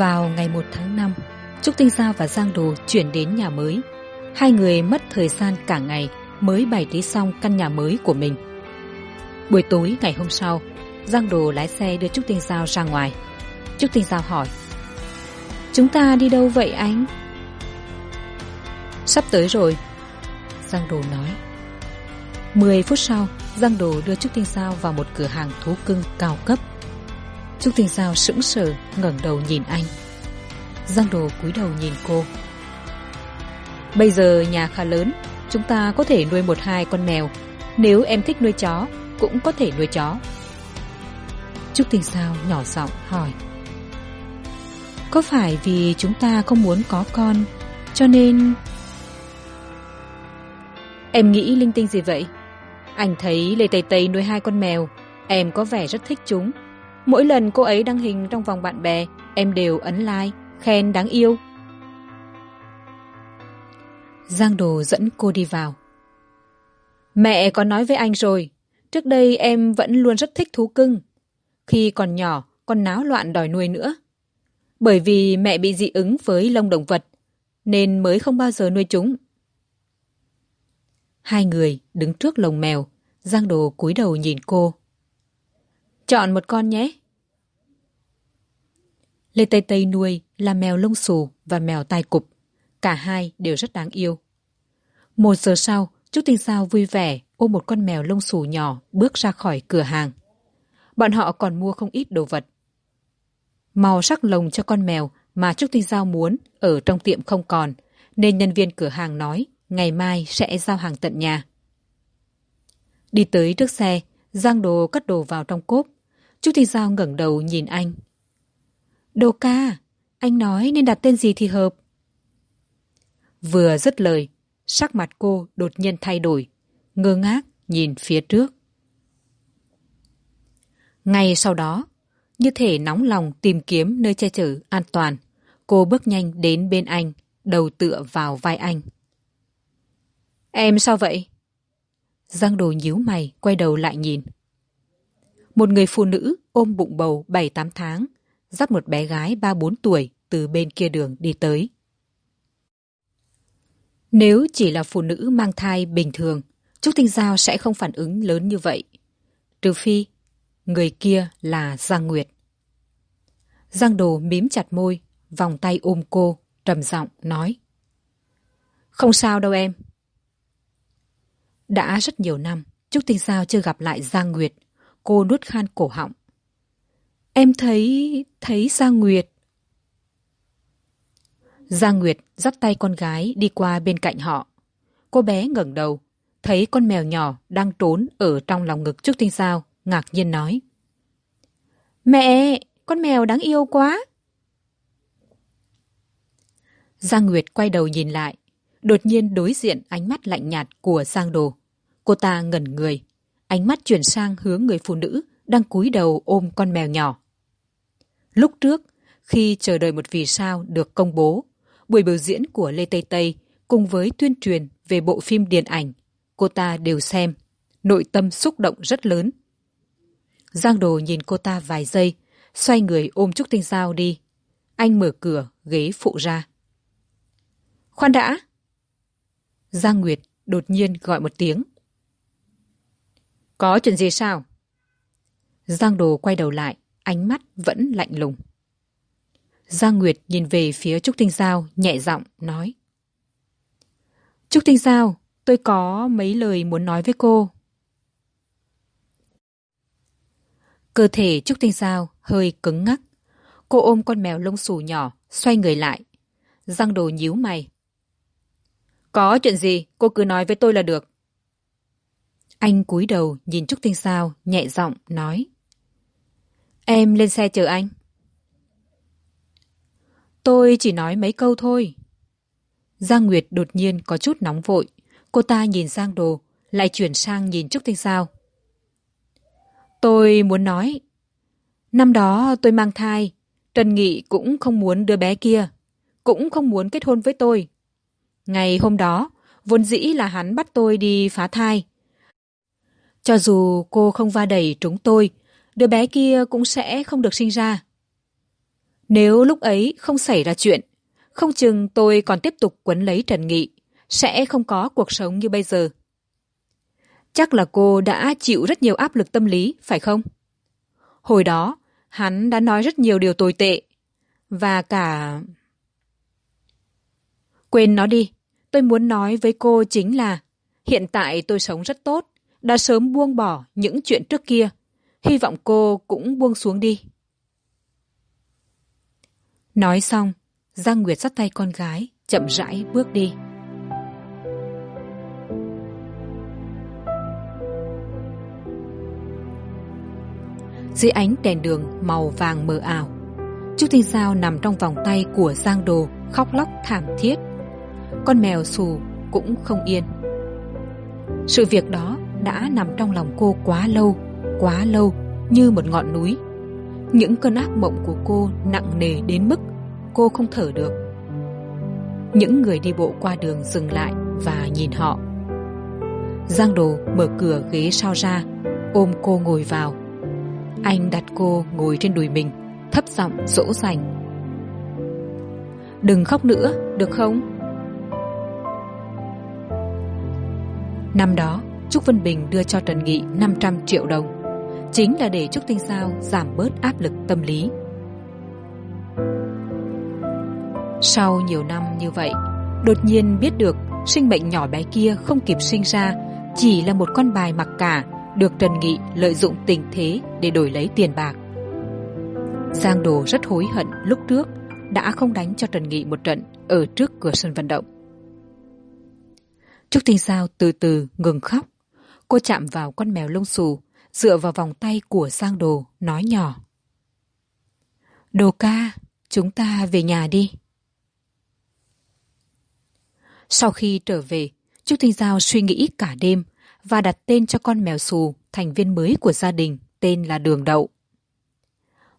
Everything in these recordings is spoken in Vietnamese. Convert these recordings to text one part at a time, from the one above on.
vào ngày một tháng năm, trúc tinh giao và giang đồ chuyển đến nhà mới. Hai người mất thời gian cả ngày mới bày trí xong căn nhà mới của mình. Buổi tối ngày hôm sau, giang đồ lái xe đưa trúc tinh giao ra ngoài. Trúc tinh giao hỏi, chúng ta đi đâu vậy anh? Sắp tới rồi, giang đồ nói. Mười phút sau, giang đồ đưa trúc tinh giao vào một cửa hàng thú cưng cao cấp trúc tinh giao sững sờ, ngẩng đầu nhìn anh. Giang đồ cúi đầu nhìn cô. Bây giờ nhà khá lớn, chúng ta có thể nuôi một hai con mèo. Nếu em thích nuôi chó, cũng có thể nuôi chó. Trúc tinh sao nhỏ giọng hỏi. Có phải vì chúng ta không muốn có con, cho nên em nghĩ linh tinh gì vậy? Anh thấy lê tây tây nuôi hai con mèo, em có vẻ rất thích chúng mỗi lần cô ấy đăng hình trong vòng bạn bè, em đều ấn like, khen đáng yêu. Giang đồ dẫn cô đi vào. Mẹ có nói với anh rồi, trước đây em vẫn luôn rất thích thú cưng. Khi còn nhỏ còn náo loạn đòi nuôi nữa. Bởi vì mẹ bị dị ứng với lông động vật, nên mới không bao giờ nuôi chúng. Hai người đứng trước lồng mèo, giang đồ cúi đầu nhìn cô chọn một con nhé. Lê tây tây nuôi là mèo lông xù và mèo tai cụp. Cả hai đều rất đáng yêu. Một giờ sau trúc tinh sao vui vẻ ôm một con mèo lông xù nhỏ bước ra khỏi cửa hàng. Bọn họ còn mua không ít đồ vật. Màu sắc lồng cho con mèo mà trúc tinh giao muốn ở trong tiệm không còn, nên nhân viên cửa hàng nói ngày mai sẽ giao hàng tận nhà. Đi tới trước xe, giang đồ cất đồ vào trong cốp trúc tinh giao ngẩng đầu nhìn anh. Đồ ca, anh nói nên đặt tên gì thì hợp? Vừa dứt lời, sắc mặt cô đột nhiên thay đổi, ngơ ngác nhìn phía trước. Ngay sau đó, như thể nóng lòng tìm kiếm nơi che chở an toàn, cô bước nhanh đến bên anh, đầu tựa vào vai anh. Em sao vậy? Giang đồ nhíu mày, quay đầu lại nhìn một người phụ nữ ôm bụng bầu bảy tám tháng, dắt một bé gái ba bốn tuổi từ bên kia đường đi tới. Nếu chỉ là phụ nữ mang thai bình thường, trúc tinh giao sẽ không phản ứng lớn như vậy. Trừ phi, người kia là giang nguyệt. Giang đồ mím chặt môi, vòng tay ôm cô, trầm giọng nói, không sao đâu em. Đã rất nhiều năm, trúc tinh giao chưa gặp lại giang nguyệt cô nuốt khan cổ họng. Em thấy thấy giang nguyệt. Giang nguyệt dắt tay con gái đi qua bên cạnh họ. Cô bé ngẩng đầu, thấy con mèo nhỏ đang trốn ở trong lòng ngực trúc tinh sao, ngạc nhiên nói. Mẹ, con mèo đáng yêu quá. Giang nguyệt quay đầu nhìn lại, đột nhiên đối diện ánh mắt lạnh nhạt của giang đồ. Cô ta ngẩn người ánh mắt chuyển sang hướng người phụ nữ đang cúi đầu ôm con mèo nhỏ. Lúc trước, khi chờ đợi một vì sao được công bố, buổi biểu diễn của lê tây tây cùng với tuyên truyền về bộ phim điện ảnh, cô ta đều xem, nội tâm xúc động rất lớn. Giang đồ nhìn cô ta vài giây, xoay người ôm trúc tinh giao đi. Anh mở cửa, ghế phụ ra. Khoan đã. Giang nguyệt đột nhiên gọi một tiếng có chuyện gì sao? Giang đồ quay đầu lại, ánh mắt vẫn lạnh lùng. Giang nguyệt nhìn về phía trúc tinh giao, nhẹ giọng nói. Trúc tinh giao, tôi có mấy lời muốn nói với cô. Cơ thể trúc tinh giao hơi cứng ngắc. Cô ôm con mèo lông xù nhỏ, xoay người lại. Giang đồ nhíu mày. Có chuyện gì, cô cứ nói với tôi là được anh cúi đầu nhìn trúc tinh sao, nhẹ giọng nói. Em lên xe chờ anh. Tôi chỉ nói mấy câu thôi. Giang nguyệt đột nhiên có chút nóng vội. Cô ta nhìn sang đồ, lại chuyển sang nhìn trúc tinh sao. Tôi muốn nói, năm đó tôi mang thai, trần nghị cũng không muốn đứa bé kia, cũng không muốn kết hôn với tôi. Ngày hôm đó, vốn dĩ là hắn bắt tôi đi phá thai cho dù cô không va đẩy trúng tôi, đứa bé kia cũng sẽ không được sinh ra. Nếu lúc ấy không xảy ra chuyện, không chừng tôi còn tiếp tục quấn lấy trần nghị, sẽ không có cuộc sống như bây giờ. Chắc là cô đã chịu rất nhiều áp lực tâm lý, phải không? Hồi đó, hắn đã nói rất nhiều điều tồi tệ, và cả quên nó đi, tôi muốn nói với cô chính là, hiện tại tôi sống rất tốt đã sớm buông bỏ những chuyện trước kia. Hy vọng cô cũng buông xuống đi. Nói xong, giang nguyệt dắt tay con gái, chậm rãi bước đi. Dưới ánh đèn đường màu vàng mờ ảo trúc tinh sao nằm trong vòng tay của giang đồ, khóc lóc thảm thiết. Con mèo xù cũng không yên. Sự việc đó đã nằm trong lòng cô quá lâu quá lâu, như một ngọn núi. Những cơn ác mộng của cô nặng nề đến mức cô không thở được. Những người đi bộ qua đường dừng lại và nhìn họ. Giang đồ mở cửa ghế sau ra, ôm cô ngồi vào. Anh đặt cô ngồi trên đùi mình, thấp giọng dỗ dành. Đừng khóc nữa, được không? Năm đó trúc vân bình đưa cho trần nghị năm trăm triệu đồng. Chính là để trúc tinh sao giảm bớt áp lực tâm lý. Sau nhiều năm như vậy, đột nhiên biết được sinh mệnh nhỏ bé kia không kịp sinh ra, chỉ là một con bài mặc cả, được trần nghị lợi dụng tình thế để đổi lấy tiền bạc. Giang đồ rất hối hận lúc trước đã không đánh cho trần nghị một trận ở trước cửa sân vận động. Trúc tinh sao từ từ ngừng khóc cô chạm vào con mèo lông xù, dựa vào vòng tay của giang đồ, nói nhỏ. Đồ ca, chúng ta về nhà đi. Sau khi trở về, trúc tinh giao suy nghĩ cả đêm và đặt tên cho con mèo xù thành viên mới của gia đình tên là đường đậu.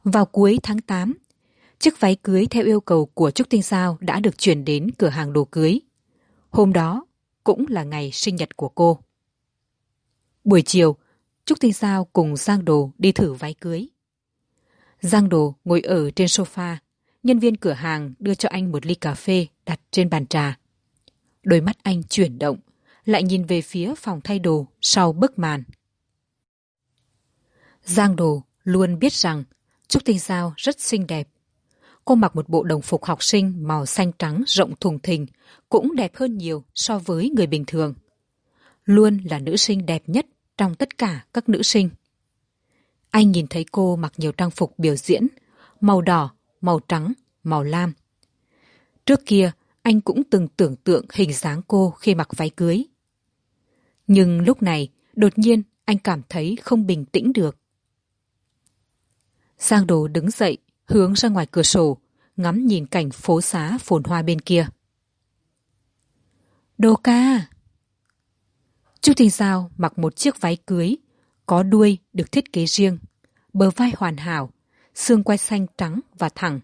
Vào cuối tháng tám, chiếc váy cưới theo yêu cầu của trúc tinh giao đã được chuyển đến cửa hàng đồ cưới. Hôm đó cũng là ngày sinh nhật của cô buổi chiều, trúc tinh giao cùng giang đồ đi thử váy cưới. Giang đồ ngồi ở trên sofa, nhân viên cửa hàng đưa cho anh một ly cà phê đặt trên bàn trà. Đôi mắt anh chuyển động, lại nhìn về phía phòng thay đồ sau bức màn. Giang đồ luôn biết rằng trúc tinh giao rất xinh đẹp. Cô mặc một bộ đồng phục học sinh màu xanh trắng rộng thùng thình, cũng đẹp hơn nhiều so với người bình thường luôn là nữ sinh đẹp nhất trong tất cả các nữ sinh. Anh nhìn thấy cô mặc nhiều trang phục biểu diễn, màu đỏ, màu trắng, màu lam. Trước kia, anh cũng từng tưởng tượng hình dáng cô khi mặc váy cưới. Nhưng lúc này, đột nhiên anh cảm thấy không bình tĩnh được. Giang đồ đứng dậy, hướng ra ngoài cửa sổ, ngắm nhìn cảnh phố xá phồn hoa bên kia. Đồ ca! Chu Thịnh giao mặc một chiếc váy cưới, có đuôi được thiết kế riêng, bờ vai hoàn hảo, xương quai xanh trắng và thẳng,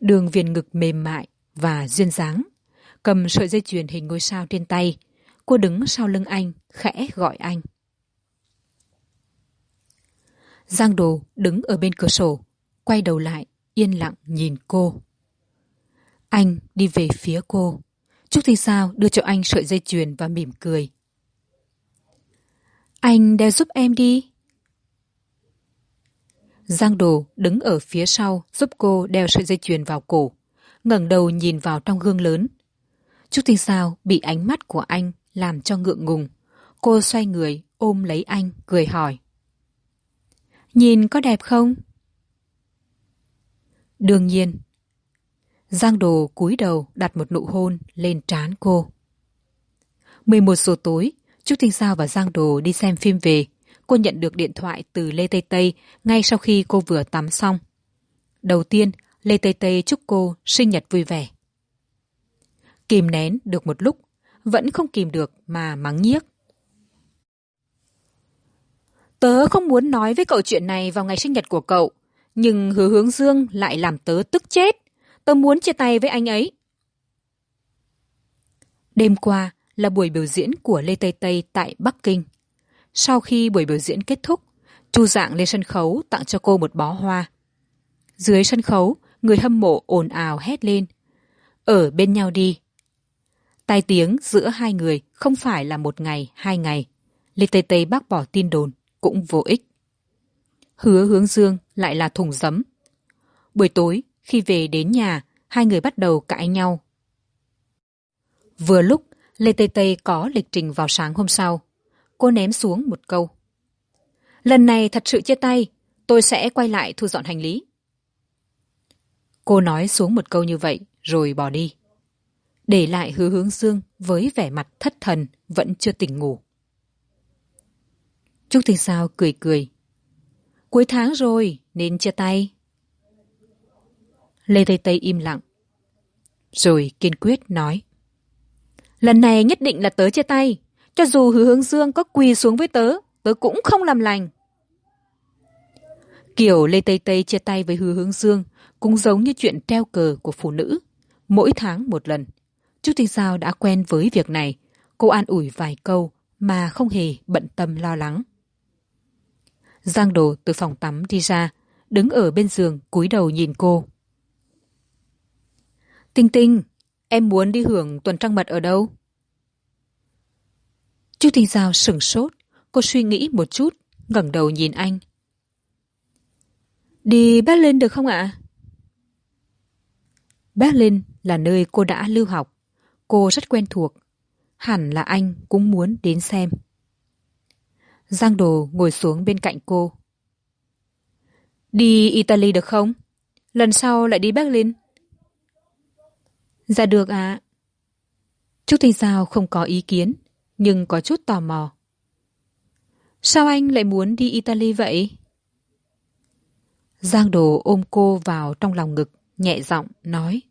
đường viền ngực mềm mại và duyên dáng, cầm sợi dây chuyền hình ngôi sao trên tay, cô đứng sau lưng anh, khẽ gọi anh. Giang đồ đứng ở bên cửa sổ, quay đầu lại, yên lặng nhìn cô. Anh đi về phía cô. Trúc thi sao đưa cho anh sợi dây chuyền và mỉm cười anh đeo giúp em đi. Giang đồ đứng ở phía sau, giúp cô đeo sợi dây chuyền vào cổ, ngẩng đầu nhìn vào trong gương lớn. Trúc tinh sao, bị ánh mắt của anh làm cho ngượng ngùng. Cô xoay người, ôm lấy anh, cười hỏi. Nhìn có đẹp không? Đương nhiên. Giang đồ cúi đầu đặt một nụ hôn lên trán cô. Mười một giờ tối trúc tinh sao và giang đồ đi xem phim về. Cô nhận được điện thoại từ lê tây tây ngay sau khi cô vừa tắm xong. Đầu tiên, lê tây tây chúc cô sinh nhật vui vẻ. Kìm nén được một lúc, vẫn không kìm được mà mắng nhiếc. Tớ không muốn nói với cậu chuyện này vào ngày sinh nhật của cậu, nhưng hứa hướng dương lại làm tớ tức chết. Tớ muốn chia tay với anh ấy. Đêm qua là buổi biểu diễn của lê tây tây tại bắc kinh. Sau khi buổi biểu diễn kết thúc, chu dạng lên sân khấu tặng cho cô một bó hoa. Dưới sân khấu, người hâm mộ ồn ào hét lên, ở bên nhau đi. Tai tiếng giữa hai người không phải là một ngày, hai ngày. Lê tây tây bác bỏ tin đồn cũng vô ích. Hứa hướng dương lại là thùng giấm. Buổi tối, khi về đến nhà, hai người bắt đầu cãi nhau. Vừa lúc lê tây tây có lịch trình vào sáng hôm sau. Cô ném xuống một câu. Lần này thật sự chia tay, tôi sẽ quay lại thu dọn hành lý. Cô nói xuống một câu như vậy, rồi bỏ đi. Để lại hứa hướng dương với vẻ mặt thất thần, vẫn chưa tỉnh ngủ. Trúc tinh sao cười cười. Cuối tháng rồi, nên chia tay. Lê tây tây im lặng. Rồi kiên quyết nói lần này nhất định là tớ chia tay. Cho dù hứa hướng dương có quỳ xuống với tớ tớ cũng không làm lành. Kiểu lê tây tây chia tay với hứa hướng dương cũng giống như chuyện treo cờ của phụ nữ. Mỗi tháng một lần. Trúc tinh sao đã quen với việc này? Cô an ủi vài câu mà không hề bận tâm lo lắng. Giang đồ từ phòng tắm đi ra, đứng ở bên giường cúi đầu nhìn cô. Tinh tinh em muốn đi hưởng tuần trăng mật ở đâu? Chu tinh giao sửng sốt, cô suy nghĩ một chút, ngẩng đầu nhìn anh. Đi berlin được không ạ? Berlin là nơi cô đã lưu học. Cô rất quen thuộc. Hẳn là anh cũng muốn đến xem. Giang đồ ngồi xuống bên cạnh cô. Đi italy được không? Lần sau lại đi berlin dạ được ạ. À. trúc thanh giao không có ý kiến, nhưng có chút tò mò. Sao anh lại muốn đi italy vậy? Giang đồ ôm cô vào trong lòng ngực, nhẹ giọng nói.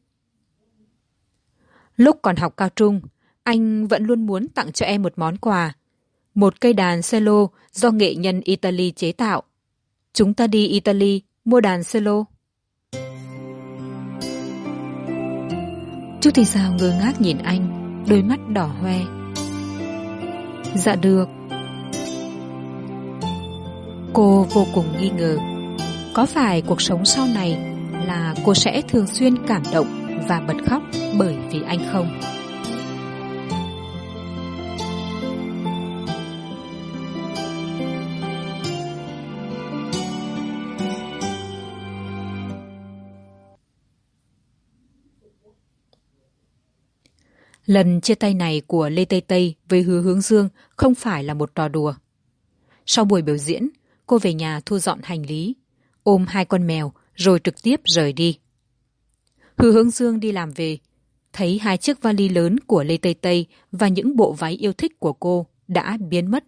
Lúc còn học cao trung, anh vẫn luôn muốn tặng cho em một món quà, một cây đàn cello do nghệ nhân italy chế tạo. Chúng ta đi italy mua đàn cello. Chú thì sao ngơ ngác nhìn anh, đôi mắt đỏ hoe. Dạ được. Cô vô cùng nghi ngờ, có phải cuộc sống sau này là cô sẽ thường xuyên cảm động và bật khóc bởi vì anh không? Lần chia tay này của lê tây tây với hứa hướng dương không phải là một trò đùa. Sau buổi biểu diễn, cô về nhà thu dọn hành lý, ôm hai con mèo rồi trực tiếp rời đi. Hứa hướng dương đi làm về, thấy hai chiếc vali lớn của lê tây tây và những bộ váy yêu thích của cô đã biến mất.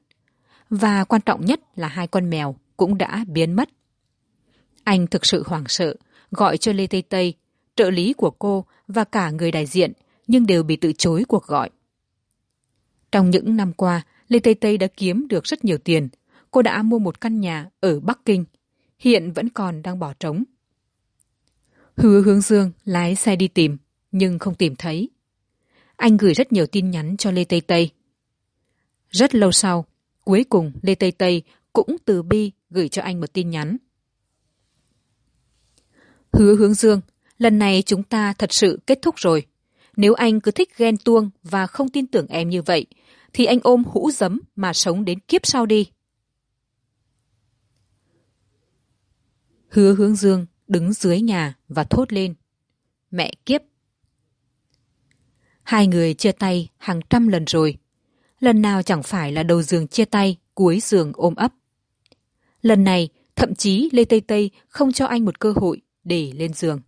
Và quan trọng nhất là hai con mèo cũng đã biến mất. Anh thực sự hoảng sợ, gọi cho lê tây tây, trợ lý của cô và cả người đại diện nhưng đều bị từ chối cuộc gọi. Trong những năm qua, lê tây tây đã kiếm được rất nhiều tiền. Cô đã mua một căn nhà ở bắc kinh, hiện vẫn còn đang bỏ trống. Hứa hướng dương lái xe đi tìm, nhưng không tìm thấy. Anh gửi rất nhiều tin nhắn cho lê tây tây. Rất lâu sau, cuối cùng lê tây tây cũng từ bi gửi cho anh một tin nhắn. Hứa hướng dương, lần này chúng ta thật sự kết thúc rồi nếu anh cứ thích ghen tuông và không tin tưởng em như vậy, thì anh ôm hũ giấm mà sống đến kiếp sau đi. Hứa hướng dương đứng dưới nhà và thốt lên, mẹ kiếp. Hai người chia tay hàng trăm lần rồi. Lần nào chẳng phải là đầu giường chia tay, cuối giường ôm ấp. Lần này, thậm chí lê tây tây không cho anh một cơ hội để lên giường.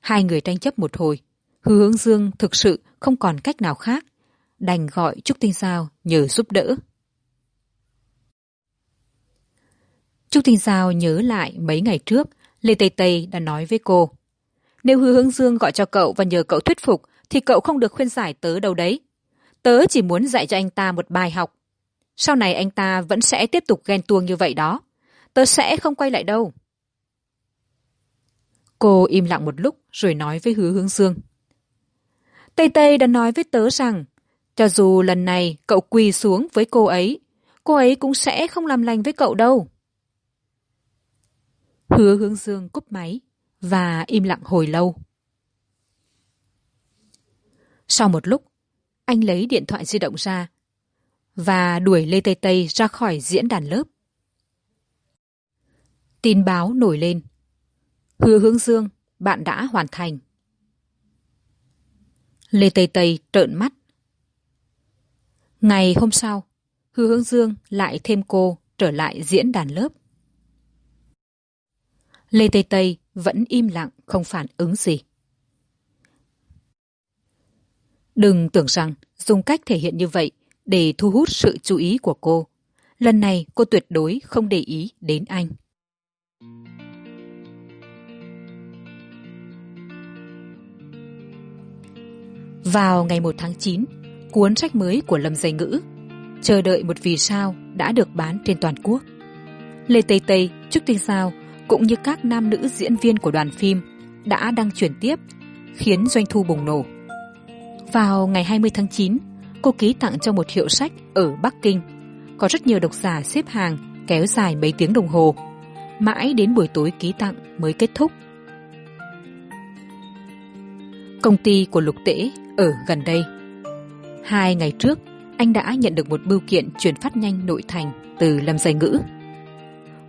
Hai người tranh chấp một hồi hứa hướng dương thực sự không còn cách nào khác. Đành gọi trúc tinh giao nhờ giúp đỡ. Trúc tinh giao nhớ lại mấy ngày trước, lê tây tây đã nói với cô, nếu hứa hướng dương gọi cho cậu và nhờ cậu thuyết phục, thì cậu không được khuyên giải tớ đâu đấy. Tớ chỉ muốn dạy cho anh ta một bài học. Sau này anh ta vẫn sẽ tiếp tục ghen tuông như vậy đó. Tớ sẽ không quay lại đâu. Cô im lặng một lúc rồi nói với hứa hướng dương tây tây đã nói với tớ rằng, cho dù lần này cậu quỳ xuống với cô ấy cô ấy cũng sẽ không làm lành với cậu đâu. Hứa hướng dương cúp máy và im lặng hồi lâu. Sau một lúc, anh lấy điện thoại di động ra và đuổi lê tây tây ra khỏi diễn đàn lớp. Tin báo nổi lên. Hứa hướng dương, bạn đã hoàn thành lê tây tây trợn mắt. Ngày hôm sau, hứa hướng dương lại thêm cô trở lại diễn đàn lớp. Lê tây tây vẫn im lặng, không phản ứng gì. Đừng tưởng rằng dùng cách thể hiện như vậy để thu hút sự chú ý của cô. Lần này cô tuyệt đối không để ý đến anh. Vào ngày một tháng chín, cuốn sách mới của lâm dây ngữ, chờ đợi một vì sao đã được bán trên toàn quốc. Lê tây tây, trúc tinh sao cũng như các nam nữ diễn viên của đoàn phim đã đăng chuyển tiếp, khiến doanh thu bùng nổ. Vào ngày hai mươi tháng chín, cô ký tặng cho một hiệu sách ở bắc kinh, có rất nhiều độc giả xếp hàng kéo dài mấy tiếng đồng hồ. Mãi đến buổi tối ký tặng mới kết thúc công ty của lục tễ ở gần đây. Hai ngày trước, anh đã nhận được một bưu kiện chuyển phát nhanh nội thành từ lâm giày ngữ.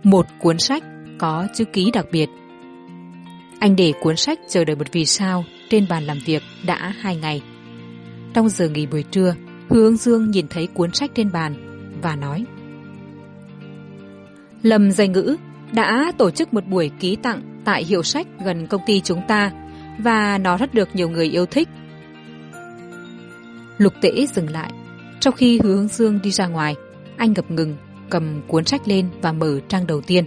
Một cuốn sách có chữ ký đặc biệt. Anh để cuốn sách chờ đợi một vì sao trên bàn làm việc đã hai ngày. Trong giờ nghỉ buổi trưa, hướng dương nhìn thấy cuốn sách trên bàn và nói, lâm giày ngữ đã tổ chức một buổi ký tặng tại hiệu sách gần công ty chúng ta và nó rất được nhiều người yêu thích. Lục tễ dừng lại. Trong khi Hứa hướng dương đi ra ngoài, anh ngập ngừng, cầm cuốn sách lên và mở trang đầu tiên.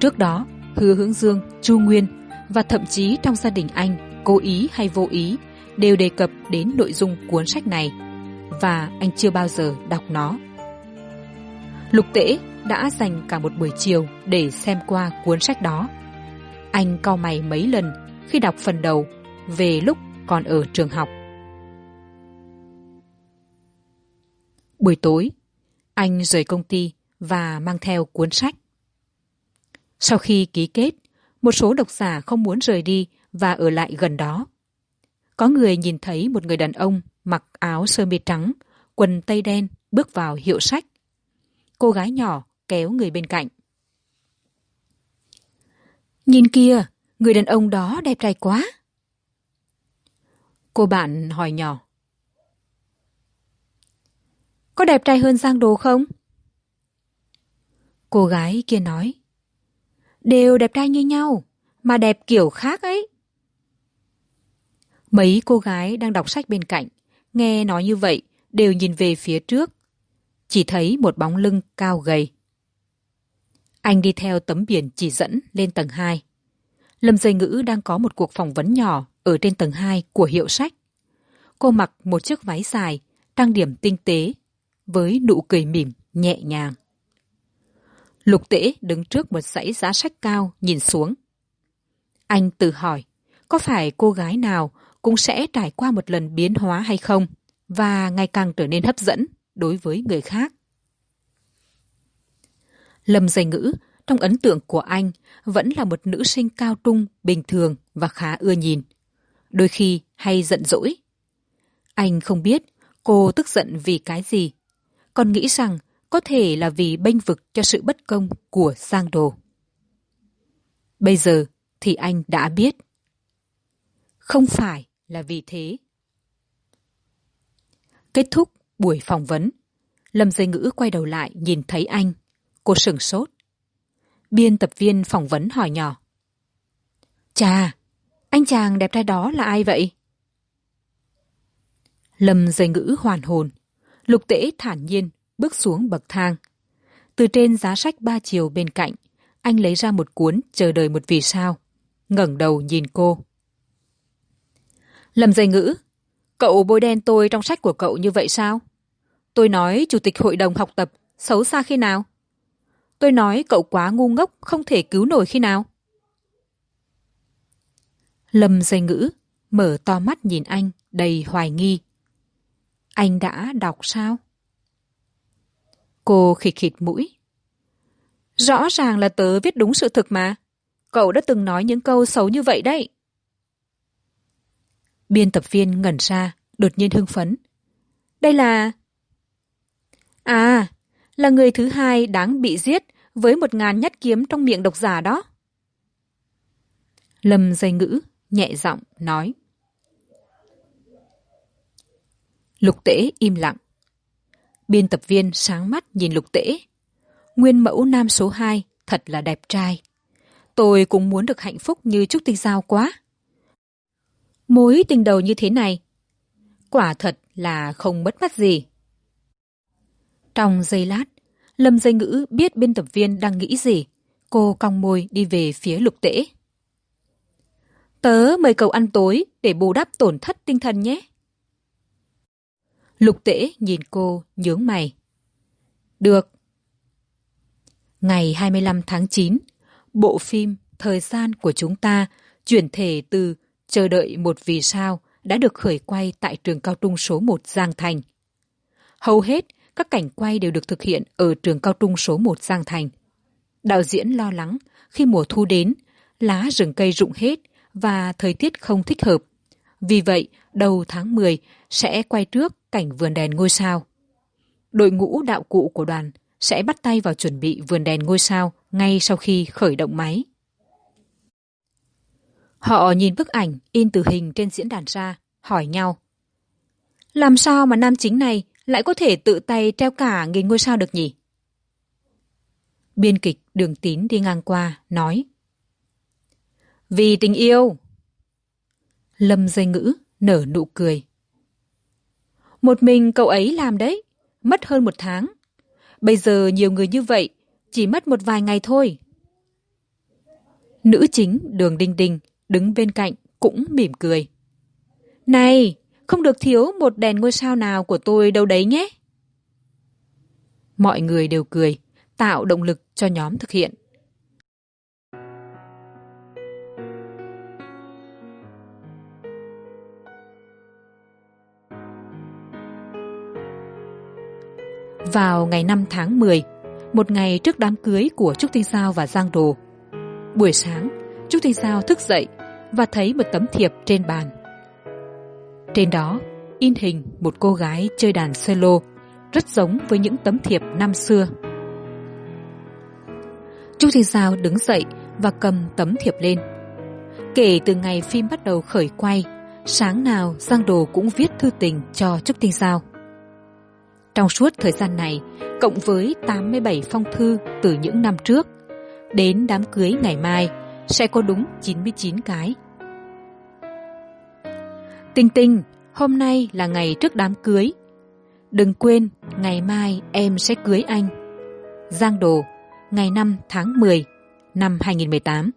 Trước đó, hứa hướng dương, chu nguyên và thậm chí trong gia đình anh, cố ý hay vô ý đều đề cập đến nội dung cuốn sách này và anh chưa bao giờ đọc nó. Lục tễ đã dành cả một buổi chiều để xem qua cuốn sách đó anh cau mày mấy lần khi đọc phần đầu về lúc còn ở trường học. Buổi tối, anh rời công ty và mang theo cuốn sách. Sau khi ký kết, một số độc giả không muốn rời đi và ở lại gần đó. Có người nhìn thấy một người đàn ông mặc áo sơ mi trắng, quần tây đen bước vào hiệu sách. Cô gái nhỏ kéo người bên cạnh nhìn kia người đàn ông đó đẹp trai quá. Cô bạn hỏi nhỏ. Có đẹp trai hơn giang đồ không? Cô gái kia nói. Đều đẹp trai như nhau, mà đẹp kiểu khác ấy. Mấy cô gái đang đọc sách bên cạnh, nghe nói như vậy, đều nhìn về phía trước. Chỉ thấy một bóng lưng cao gầy anh đi theo tấm biển chỉ dẫn lên tầng hai. Lâm dây ngữ đang có một cuộc phỏng vấn nhỏ ở trên tầng hai của hiệu sách. Cô mặc một chiếc váy dài, trang điểm tinh tế, với nụ cười mỉm, nhẹ nhàng. Lục tễ đứng trước một dãy giá sách cao, nhìn xuống. Anh tự hỏi, có phải cô gái nào cũng sẽ trải qua một lần biến hóa hay không, và ngày càng trở nên hấp dẫn đối với người khác? Lâm dây ngữ, trong ấn tượng của anh, vẫn là một nữ sinh cao trung, bình thường và khá ưa nhìn. Đôi khi hay giận dỗi. Anh không biết cô tức giận vì cái gì. Còn nghĩ rằng có thể là vì bênh vực cho sự bất công của giang đồ. Bây giờ thì anh đã biết. Không phải là vì thế. Kết thúc buổi phỏng vấn, lâm dây ngữ quay đầu lại nhìn thấy anh cô sửng sốt. Biên tập viên phỏng vấn hỏi nhỏ. Chà anh chàng đẹp trai đó là ai vậy? Lâm dây ngữ hoàn hồn. Lục tễ thản nhiên bước xuống bậc thang. Từ trên giá sách ba chiều bên cạnh anh lấy ra một cuốn chờ đợi một vì sao ngẩng đầu nhìn cô. Lâm dây ngữ cậu bôi đen tôi trong sách của cậu như vậy sao? Tôi nói chủ tịch hội đồng học tập xấu xa khi nào tôi nói cậu quá ngu ngốc, không thể cứu nổi khi nào. Lâm dây ngữ mở to mắt nhìn anh, đầy hoài nghi. Anh đã đọc sao? Cô khịt khịt mũi. Rõ ràng là tớ viết đúng sự thực mà. Cậu đã từng nói những câu xấu như vậy đấy. Biên tập viên ngẩn ra, đột nhiên hưng phấn. Đây là à là người thứ hai đáng bị giết với một ngàn nhát kiếm trong miệng độc giả đó. Lâm dây ngữ nhẹ giọng nói. Lục tễ im lặng. Biên tập viên sáng mắt nhìn lục tễ. Nguyên mẫu nam số hai, thật là đẹp trai. Tôi cũng muốn được hạnh phúc như trúc tinh giao quá. Mối tình đầu như thế này, quả thật là không mất mát gì trong giây lát. Lâm dây ngữ biết biên tập viên đang nghĩ gì. Cô cong môi đi về phía lục tễ. Tớ mời cậu ăn tối để bù đắp tổn thất tinh thần nhé. Lục tễ nhìn cô nhướng mày. Được. Ngày hai mươi năm tháng chín, bộ phim thời gian của chúng ta chuyển thể từ chờ đợi một vì sao đã được khởi quay tại trường cao trung số một giang thành. Hầu hết các cảnh quay đều được thực hiện ở trường cao trung số một giang thành. Đạo diễn lo lắng khi mùa thu đến, lá rừng cây rụng hết và thời tiết không thích hợp. Vì vậy, đầu tháng 10 sẽ quay trước cảnh vườn đèn ngôi sao. Đội ngũ đạo cụ của đoàn sẽ bắt tay vào chuẩn bị vườn đèn ngôi sao ngay sau khi khởi động máy. Họ nhìn bức ảnh in từ hình trên diễn đàn ra, hỏi nhau, làm sao mà nam chính này lại có thể tự tay treo cả nghìn ngôi sao được nhỉ? Biên kịch đường tín đi ngang qua, nói, vì tình yêu. Lâm dây ngữ nở nụ cười, một mình cậu ấy làm đấy, mất hơn một tháng. Bây giờ nhiều người như vậy, chỉ mất một vài ngày thôi. Nữ chính đường đinh đinh đứng bên cạnh cũng mỉm cười, này không được thiếu một đèn ngôi sao nào của tôi đâu đấy nhé mọi người đều cười tạo động lực cho nhóm thực hiện vào ngày năm tháng 10, một ngày trước đám cưới của Trúc Tinh Sao và Giang Đồ. Buổi sáng, Trúc Tinh Sao thức dậy và thấy một tấm thiệp trên bàn. Trên đó, in hình một cô gái chơi đàn cello, rất giống với những tấm thiệp năm xưa. Trúc Tinh Sao đứng dậy và cầm tấm thiệp lên. Kể từ ngày phim bắt đầu khởi quay, sáng nào Giang Đồ cũng viết thư tình cho Trúc Tinh Sao trong suốt thời gian này cộng với tám mươi bảy phong thư từ những năm trước đến đám cưới ngày mai sẽ có đúng chín mươi chín cái tinh tinh hôm nay là ngày trước đám cưới. Đừng quên ngày mai em sẽ cưới anh. Giang đồ ngày năm tháng mười năm hai nghìn tám.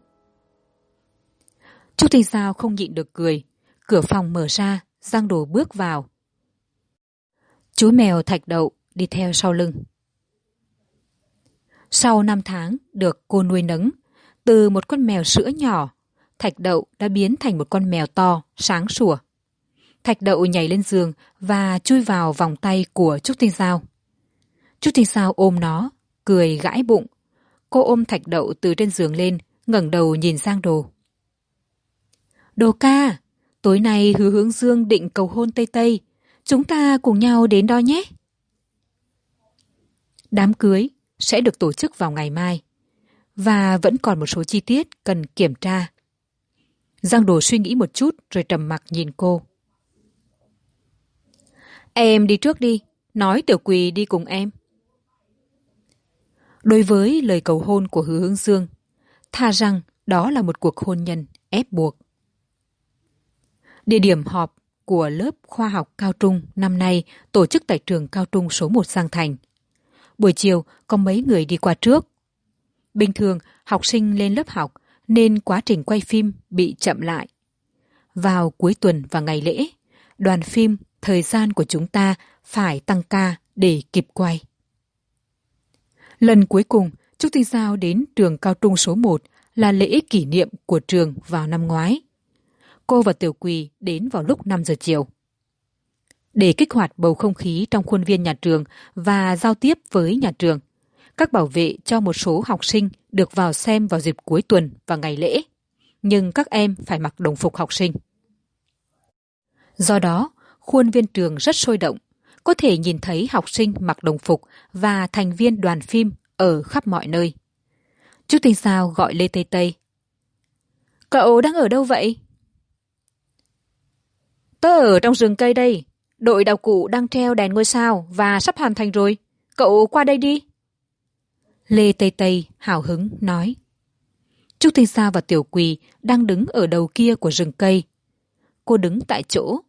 Trúc Tinh Sao không nhịn được cười. Cửa phòng mở ra, Giang Đồ bước vào. Chú mèo thạch đậu đi theo sau lưng. Sau năm tháng được cô nuôi nấng từ một con mèo sữa nhỏ thạch đậu đã biến thành một con mèo to sáng sủa thạch đậu nhảy lên giường và chui vào vòng tay của trúc tinh sao. Trúc tinh sao ôm nó, cười gãi bụng. Cô ôm thạch đậu từ trên giường lên, ngẩng đầu nhìn sang đồ. Đồ ca, tối nay hứa hướng dương định cầu hôn tây tây. Chúng ta cùng nhau đến đó nhé. Đám cưới sẽ được tổ chức vào ngày mai. Và vẫn còn một số chi tiết cần kiểm tra. Giang đồ suy nghĩ một chút rồi trầm mặc nhìn cô em đi trước đi nói tiểu quỳ đi cùng em đối với lời cầu hôn của hứa hướng dương tha rằng đó là một cuộc hôn nhân ép buộc địa điểm họp của lớp khoa học cao trung năm nay tổ chức tại trường cao trung số một Giang Thành. Buổi chiều có mấy người đi qua trước. Bình thường học sinh lên lớp học nên quá trình quay phim bị chậm lại. Vào cuối tuần và ngày lễ, đoàn phim thời gian của chúng ta phải tăng ca để kịp quay. Lần cuối cùng, Trúc Tinh Giao đến trường cao trung số một là lễ kỷ niệm của trường vào năm ngoái. Cô và tiểu quỳ đến vào lúc năm giờ chiều. Để kích hoạt bầu không khí trong khuôn viên nhà trường và giao tiếp với nhà trường các bảo vệ cho một số học sinh được vào xem vào dịp cuối tuần và ngày lễ nhưng các em phải mặc đồng phục học sinh. Do đó khuôn viên trường rất sôi động, có thể nhìn thấy học sinh mặc đồng phục và thành viên đoàn phim ở khắp mọi nơi. Chú tinh sao gọi lê tây tây. Cậu đang ở đâu vậy? Tớ ở trong rừng cây đây, đội đào cụ đang treo đèn ngôi sao và sắp hoàn thành rồi, cậu qua đây đi. Lê tây tây hào hứng nói. Trúc tinh sa và tiểu quỳ đang đứng ở đầu kia của rừng cây. Cô đứng tại chỗ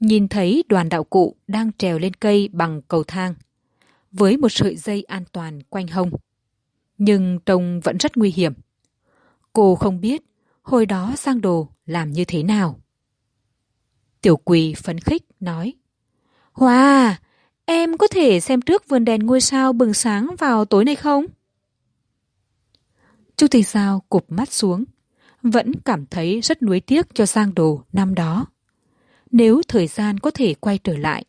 nhìn thấy đoàn đạo cụ đang trèo lên cây bằng cầu thang với một sợi dây an toàn quanh hông nhưng trông vẫn rất nguy hiểm cô không biết hồi đó giang đồ làm như thế nào tiểu quỳ phấn khích nói hòa em có thể xem trước vườn đèn ngôi sao bừng sáng vào tối nay không? Chu Thị Sao cụp mắt xuống, vẫn cảm thấy rất nuối tiếc cho Giang Đồ năm đó. Nếu thời gian có thể quay trở lại,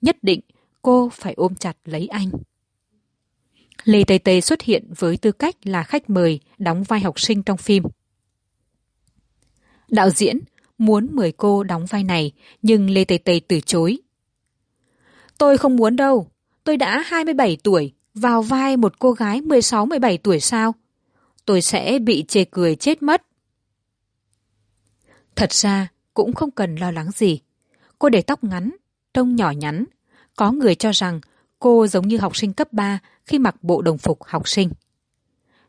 nhất định cô phải ôm chặt lấy anh. Lê Tây Tây xuất hiện với tư cách là khách mời đóng vai học sinh trong phim. Đạo diễn muốn mời cô đóng vai này, nhưng Lê Tây Tây từ chối. Tôi không muốn đâu. Tôi đã hai mươi bảy tuổi, vào vai một cô gái mười sáu mười bảy tuổi sao? Tôi sẽ bị chê cười chết mất. Thật ra, cũng không cần lo lắng gì. Cô để tóc ngắn, trông nhỏ nhắn. Có người cho rằng cô giống như học sinh cấp ba khi mặc bộ đồng phục học sinh.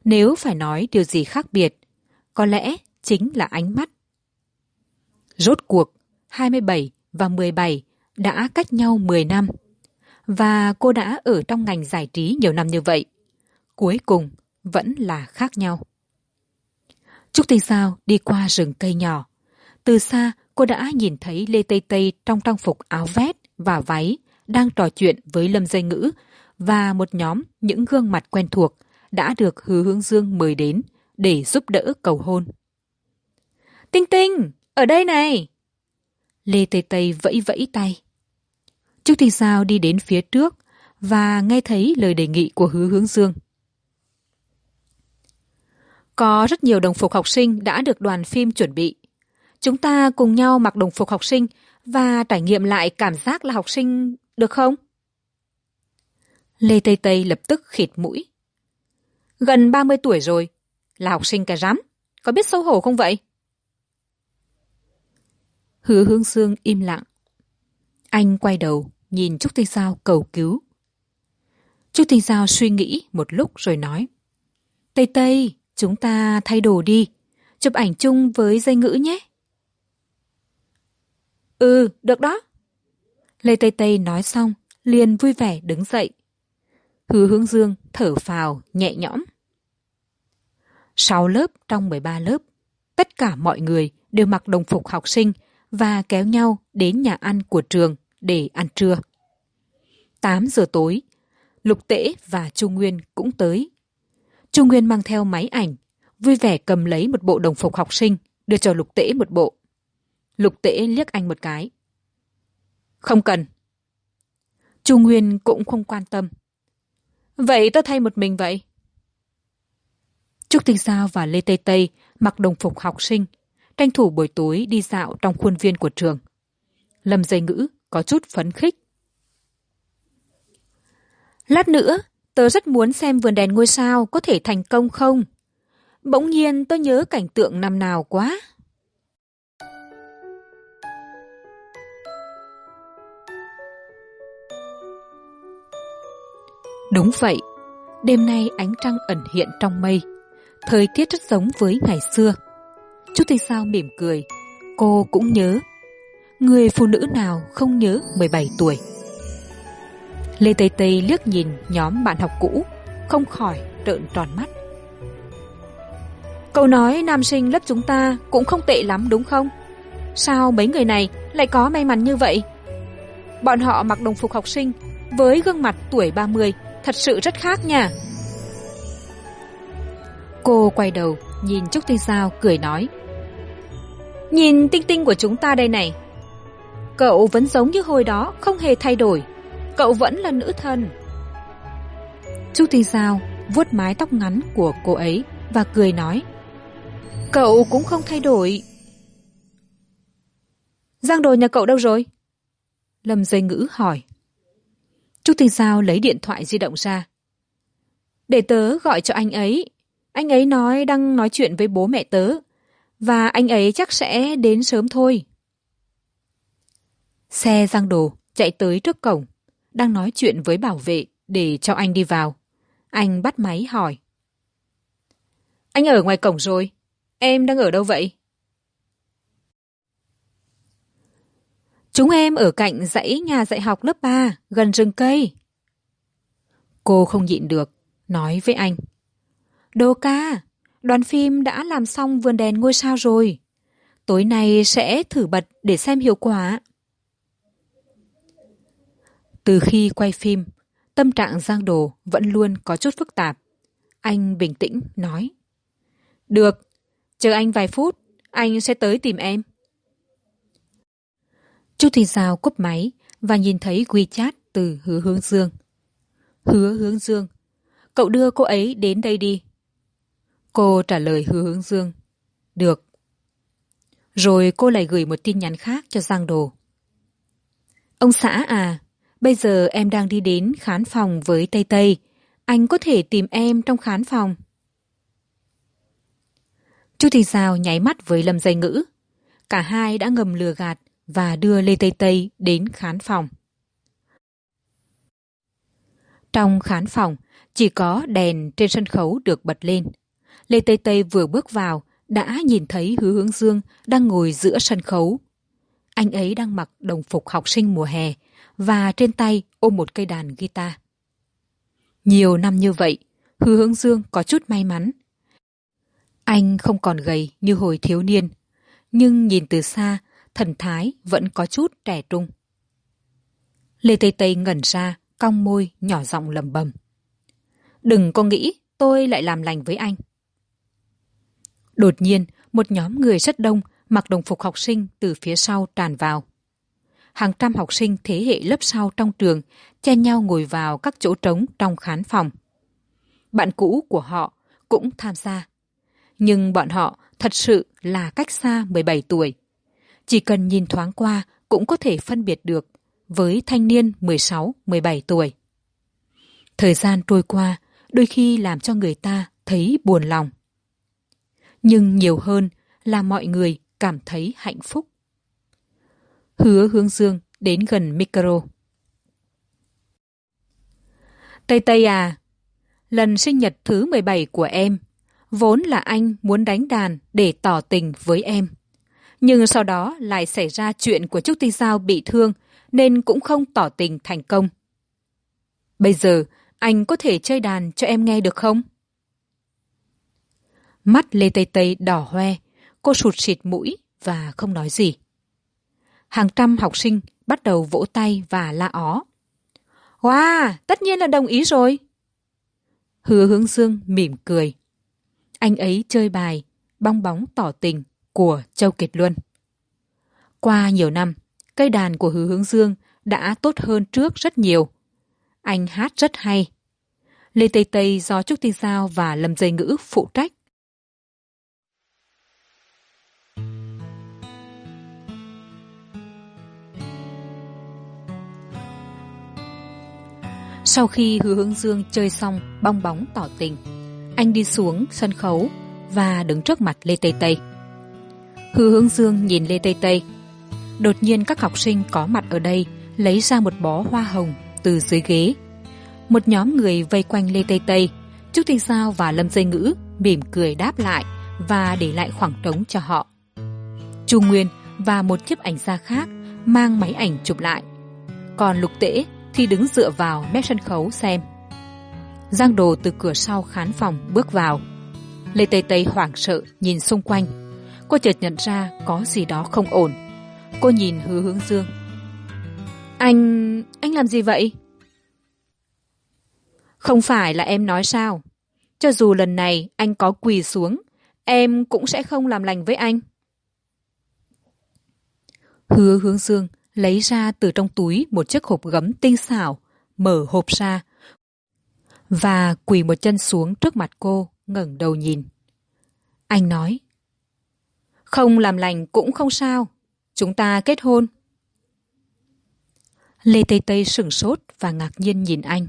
Nếu phải nói điều gì khác biệt, có lẽ chính là ánh mắt. Rốt cuộc, hai mươi bảy và mười bảy đã cách nhau mười năm. Và cô đã ở trong ngành giải trí nhiều năm như vậy. Cuối cùng vẫn là khác nhau. Trúc Tinh Sao đi qua rừng cây nhỏ. Từ xa, cô đã nhìn thấy Lê Tây Tây trong trang phục áo vét và váy đang trò chuyện với Lâm Dây Ngữ và một nhóm những gương mặt quen thuộc đã được Hứa Hướng Dương mời đến để giúp đỡ cầu hôn. Tinh Tinh, ở đây này! Lê Tây Tây vẫy vẫy tay. Trúc Tinh Sao đi đến phía trước và nghe thấy lời đề nghị của Hứa Hướng Dương. Có rất nhiều đồng phục học sinh đã được đoàn phim chuẩn bị. Chúng ta cùng nhau mặc đồng phục học sinh và trải nghiệm lại cảm giác là học sinh được không? Lê Tây Tây lập tức khịt mũi. Gần ba mươi tuổi rồi, là học sinh cả rắm, có biết xấu hổ không vậy? Hứa hướng sương im lặng. Anh quay đầu, nhìn Trúc Tinh Sao cầu cứu. Trúc Tinh Sao suy nghĩ một lúc rồi nói. Tây Tây, chúng ta thay đồ đi, chụp ảnh chung với dây ngữ nhé. Ừ, được đó. Lê Tây Tây nói xong, liền vui vẻ đứng dậy. Hứa hướng dương thở phào, nhẹ nhõm. Sáu lớp trong mười ba lớp, tất cả mọi người đều mặc đồng phục học sinh và kéo nhau đến nhà ăn của trường để ăn trưa. Tám giờ tối, Lục Tễ và Trung Nguyên cũng tới. Trung Nguyên mang theo máy ảnh, vui vẻ cầm lấy một bộ đồng phục học sinh, đưa cho Lục Tễ một bộ. Lục Tễ liếc anh một cái. Không cần. Chu Nguyên cũng không quan tâm. Vậy tớ thay một mình vậy. Trúc Tinh Sao và Lê Tây Tây mặc đồng phục học sinh, tranh thủ buổi tối đi dạo trong khuôn viên của trường. Lâm dây ngữ có chút phấn khích. Lát nữa, tớ rất muốn xem vườn đèn ngôi sao có thể thành công không. Bỗng nhiên tớ nhớ cảnh tượng năm nào quá. Đúng vậy, đêm nay ánh trăng ẩn hiện trong mây. Thời tiết rất giống với ngày xưa. Chú Tây Sao mỉm cười, cô cũng nhớ người phụ nữ nào không nhớ mười bảy tuổi lê tây tây liếc nhìn nhóm bạn học cũ không khỏi trợn tròn mắt cậu nói nam sinh lớp chúng ta cũng không tệ lắm đúng không sao mấy người này lại có may mắn như vậy bọn họ mặc đồng phục học sinh với gương mặt tuổi ba mươi thật sự rất khác nha. Cô quay đầu, nhìn trúc tinh sao, cười nói. Nhìn tinh tinh của chúng ta đây này. Cậu vẫn giống như hồi đó, không hề thay đổi. Cậu vẫn là nữ thần. Chu tinh sao vuốt mái tóc ngắn của cô ấy và cười nói. Cậu cũng không thay đổi. Giang đồ nhà cậu đâu rồi? Lâm dây ngữ hỏi trúc tinh sao lấy điện thoại di động ra. Để tớ gọi cho anh ấy. Anh ấy nói đang nói chuyện với bố mẹ tớ. Và anh ấy chắc sẽ đến sớm thôi. Xe giang đồ chạy tới trước cổng, đang nói chuyện với bảo vệ để cho anh đi vào. Anh bắt máy hỏi. Anh ở ngoài cổng rồi. Em đang ở đâu vậy? Chúng em ở cạnh dãy nhà dạy học lớp ba, gần rừng cây. Cô không nhịn được, nói với anh. Đô ca, đoàn phim đã làm xong vườn đèn ngôi sao rồi. Tối nay sẽ thử bật để xem hiệu quả. Từ khi quay phim, tâm trạng giang đồ vẫn luôn có chút phức tạp. Anh bình tĩnh, nói. Được, chờ anh vài phút, anh sẽ tới tìm em chu thị giao cúp máy và nhìn thấy wechat từ hứa hướng dương. Hứa hướng dương, cậu đưa cô ấy đến đây đi. Cô trả lời hứa hướng dương, được. Rồi cô lại gửi một tin nhắn khác cho giang đồ. Ông xã à bây giờ em đang đi đến khán phòng với tây tây. Anh có thể tìm em trong khán phòng. Chu thị giao nháy mắt với lâm dây ngữ. Cả hai đã ngầm lừa gạt và đưa lê tây tây đến khán phòng. Trong khán phòng, chỉ có đèn trên sân khấu được bật lên. Lê tây tây vừa bước vào, đã nhìn thấy hứa hướng dương đang ngồi giữa sân khấu. Anh ấy đang mặc đồng phục học sinh mùa hè và trên tay ôm một cây đàn guitar. Nhiều năm như vậy, hứa hướng dương có chút may mắn. Anh không còn gầy như hồi thiếu niên, nhưng nhìn từ xa thần thái vẫn có chút trẻ trung. Lê tây tây ngẩn ra, cong môi, nhỏ giọng lầm bầm đừng có nghĩ tôi lại làm lành với anh. Đột nhiên, một nhóm người rất đông mặc đồng phục học sinh từ phía sau tràn vào. Hàng trăm học sinh thế hệ lớp sau trong trường chen nhau ngồi vào các chỗ trống trong khán phòng. Bạn cũ của họ cũng tham gia. Nhưng bọn họ thật sự là cách xa m bảy tuổi chỉ cần nhìn thoáng qua cũng có thể phân biệt được với thanh niên m sáu m bảy tuổi. Thời gian trôi qua, đôi khi làm cho người ta thấy buồn lòng. Nhưng nhiều hơn là mọi người cảm thấy hạnh phúc. Hứa hướng dương đến gần micro. Tây tây à lần sinh nhật thứ m bảy của em, vốn là anh muốn đánh đàn để tỏ tình với em nhưng sau đó lại xảy ra chuyện của trúc tinh giao bị thương, nên cũng không tỏ tình thành công. Bây giờ, anh có thể chơi đàn cho em nghe được không? Mắt lê tây tây đỏ hoe, cô sụt sịt mũi và không nói gì. Hàng trăm học sinh bắt đầu vỗ tay và la ó. Wow, tất nhiên là đồng ý rồi. Hứa hướng dương mỉm cười. Anh ấy chơi bài bong bóng tỏ tình của châu kiệt luân. Qua nhiều năm, cây đàn của hứa hướng dương đã tốt hơn trước rất nhiều. Anh hát rất hay. Lê tây tây do trúc tinh giao và lâm dây ngữ phụ trách. Sau khi hứa hướng dương chơi xong bong bóng tỏ tình, anh đi xuống sân khấu và đứng trước mặt lê tây tây. Hư hướng dương nhìn lê tây tây. Đột nhiên các học sinh có mặt ở đây, lấy ra một bó hoa hồng từ dưới ghế. Một nhóm người vây quanh lê tây tây. Trúc tinh sao và lâm dây ngữ mỉm cười đáp lại và để lại khoảng trống cho họ. Chu nguyên và một chiếc ảnh gia khác mang máy ảnh chụp lại. Còn lục tễ thì đứng dựa vào mép sân khấu xem. Giang đồ từ cửa sau khán phòng bước vào. Lê tây tây hoảng sợ nhìn xung quanh cô chợt nhận ra có gì đó không ổn. Cô nhìn hứa hướng dương. Anh anh làm gì vậy? Không phải là em nói sao. Cho dù lần này anh có quỳ xuống, em cũng sẽ không làm lành với anh. Hứa hướng dương lấy ra từ trong túi một chiếc hộp gấm tinh xảo, mở hộp ra và quỳ một chân xuống trước mặt cô, ngẩng đầu nhìn. Anh nói không làm lành cũng không sao. Chúng ta kết hôn. Lê tây tây sửng sốt và ngạc nhiên nhìn anh.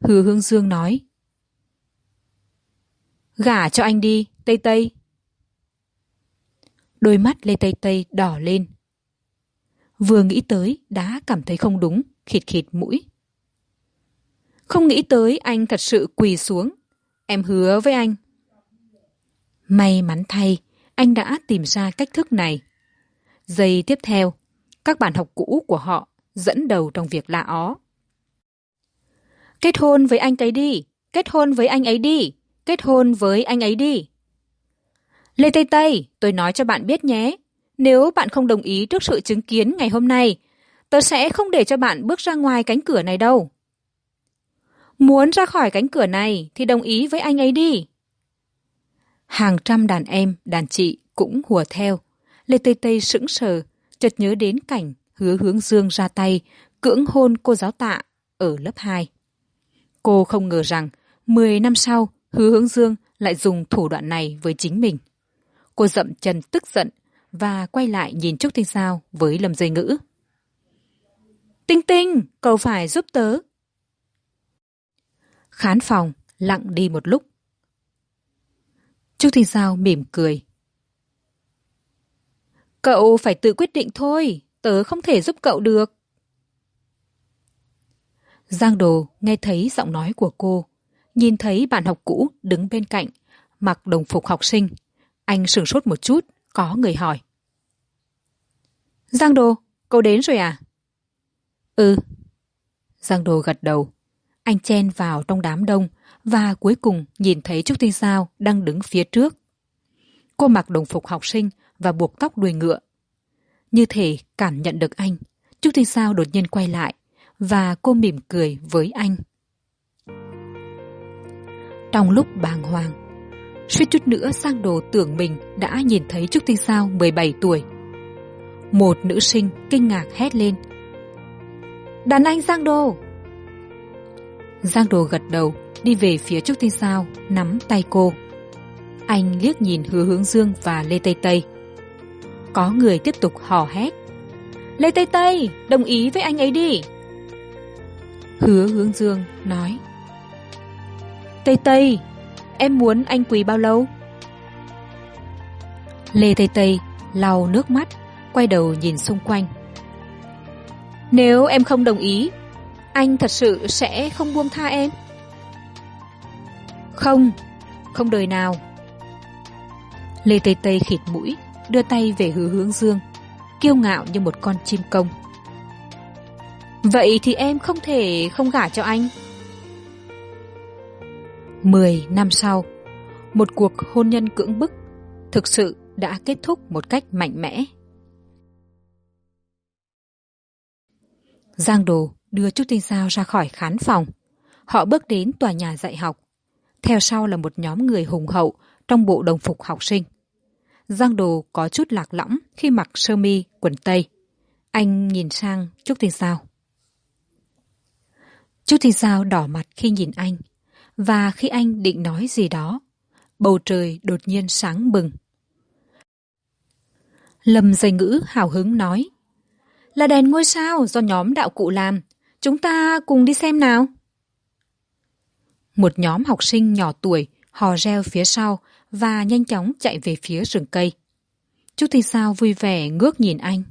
Hứa hương dương nói, gả cho anh đi, tây tây. Đôi mắt lê tây tây đỏ lên. Vừa nghĩ tới đã cảm thấy không đúng, khịt khịt mũi. Không nghĩ tới anh thật sự quỳ xuống. Em hứa với anh. May mắn thay anh đã tìm ra cách thức này. Giây tiếp theo, các bạn học cũ của họ dẫn đầu trong việc lạ ó. Kết hôn với anh ấy đi, kết hôn với anh ấy đi, kết hôn với anh ấy đi. Lê tây tây, tôi nói cho bạn biết nhé, nếu bạn không đồng ý trước sự chứng kiến ngày hôm nay, tớ sẽ không để cho bạn bước ra ngoài cánh cửa này đâu. Muốn ra khỏi cánh cửa này thì đồng ý với anh ấy đi hàng trăm đàn em, đàn chị cũng hùa theo. Lê tây tây sững sờ, chợt nhớ đến cảnh hứa hướng dương ra tay, cưỡng hôn cô giáo tạ ở lớp hai. Cô không ngờ rằng mười năm sau, hứa hướng dương lại dùng thủ đoạn này với chính mình. Cô dậm chân tức giận và quay lại nhìn trúc tinh sao với lầm dây ngữ. Tinh tinh, cậu phải giúp tớ. Khán phòng lặng đi một lúc trúc Thanh sao? Mỉm cười. Cậu phải tự quyết định thôi. Tớ không thể giúp cậu được. Giang đồ nghe thấy giọng nói của cô, nhìn thấy bạn học cũ đứng bên cạnh, mặc đồng phục học sinh. Anh sửng sốt một chút, có người hỏi. Giang đồ, cậu đến rồi à? Ừ. Giang đồ gật đầu. Anh chen vào trong đám đông và cuối cùng, nhìn thấy trúc tinh sao đang đứng phía trước. Cô mặc đồng phục học sinh và buộc tóc đuôi ngựa. Như thể cảm nhận được anh, trúc tinh sao đột nhiên quay lại và cô mỉm cười với anh. Trong lúc bàng hoàng, suýt chút nữa sang đồ tưởng mình đã nhìn thấy trúc tinh sao mười bảy tuổi. Một nữ sinh kinh ngạc hét lên. Đàn anh giang đồ! Giang đồ gật đầu đi về phía trúc tinh sao, nắm tay cô. Anh liếc nhìn hứa hướng dương và lê tây tây. Có người tiếp tục hò hét. Lê tây tây, đồng ý với anh ấy đi. Hứa hướng dương nói. Tây tây, em muốn anh quỳ bao lâu? Lê tây tây lau nước mắt, quay đầu nhìn xung quanh. Nếu em không đồng ý, anh thật sự sẽ không buông tha em không? Không đời nào. Lê tây tây khịt mũi, đưa tay về hứa hướng dương, kiêu ngạo như một con chim công. Vậy thì em không thể không gả cho anh. Mười năm sau, một cuộc hôn nhân cưỡng bức thực sự đã kết thúc một cách mạnh mẽ. Giang đồ đưa chút tinh sao ra khỏi khán phòng. Họ bước đến tòa nhà dạy học theo sau là một nhóm người hùng hậu trong bộ đồng phục học sinh. Giang đồ có chút lạc lõng khi mặc sơ mi, quần tây. Anh nhìn sang trúc thì sao. Trúc thì sao đỏ mặt khi nhìn anh, và khi anh định nói gì đó, bầu trời đột nhiên sáng bừng. Lâm dây ngữ hào hứng nói, là đèn ngôi sao do nhóm đạo cụ làm, chúng ta cùng đi xem nào một nhóm học sinh nhỏ tuổi hò reo phía sau và nhanh chóng chạy về phía rừng cây. Chú thì sao vui vẻ ngước nhìn anh.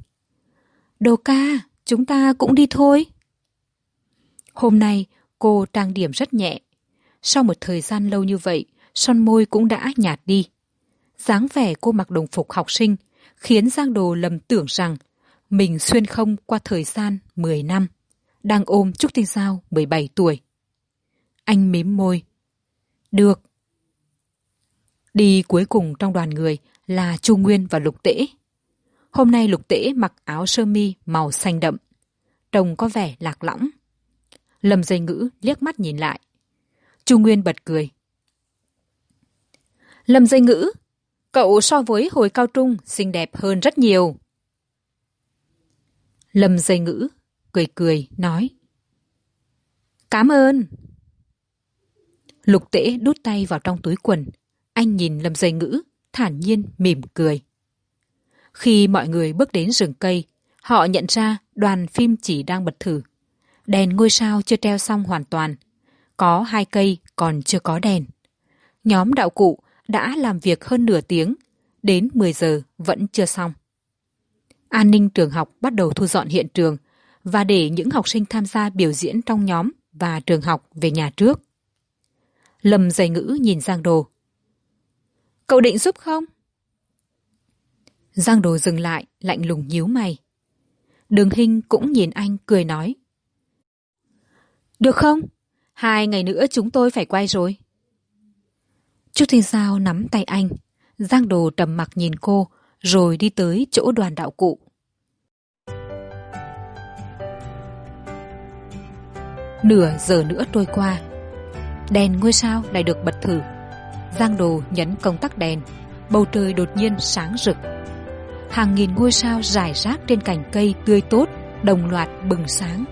Đồ ca, chúng ta cũng đi thôi. Hôm nay, cô trang điểm rất nhẹ. Sau một thời gian lâu như vậy, son môi cũng đã nhạt đi. Dáng vẻ cô mặc đồng phục học sinh khiến giang đồ lầm tưởng rằng mình xuyên không qua thời gian mười năm. Đang ôm trúc tinh sao mười bảy tuổi anh mím môi. Được. Đi cuối cùng trong đoàn người là chu nguyên và lục tễ. Hôm nay lục tễ mặc áo sơ mi màu xanh đậm. Trông có vẻ lạc lõng. Lâm dây ngữ liếc mắt nhìn lại. Chu nguyên bật cười. Lâm dây ngữ, cậu so với hồi cao trung xinh đẹp hơn rất nhiều. Lâm dây ngữ cười cười nói. Cám ơn lục tễ đút tay vào trong túi quần. Anh nhìn lâm dây ngữ, thản nhiên, mỉm cười. Khi mọi người bước đến rừng cây, họ nhận ra đoàn phim chỉ đang bật thử. Đèn ngôi sao chưa treo xong hoàn toàn. Có hai cây còn chưa có đèn. Nhóm đạo cụ đã làm việc hơn nửa tiếng, đến m giờ vẫn chưa xong. An ninh trường học bắt đầu thu dọn hiện trường và để những học sinh tham gia biểu diễn trong nhóm và trường học về nhà trước lâm dày ngữ nhìn giang đồ cậu định giúp không giang đồ dừng lại lạnh lùng nhíu mày đường hinh cũng nhìn anh cười nói được không hai ngày nữa chúng tôi phải quay rồi Trúc Thiên Giao nắm tay anh. Giang Đồ trầm mặc nhìn cô, rồi đi tới chỗ đoàn đạo cụ. Nửa giờ nữa trôi qua. Đèn ngôi sao lại được bật thử. Giang Đồ nhấn công tắc đèn. Bầu trời đột nhiên sáng rực. Hàng nghìn ngôi sao rải rác trên cành cây tươi tốt, đồng loạt bừng sáng.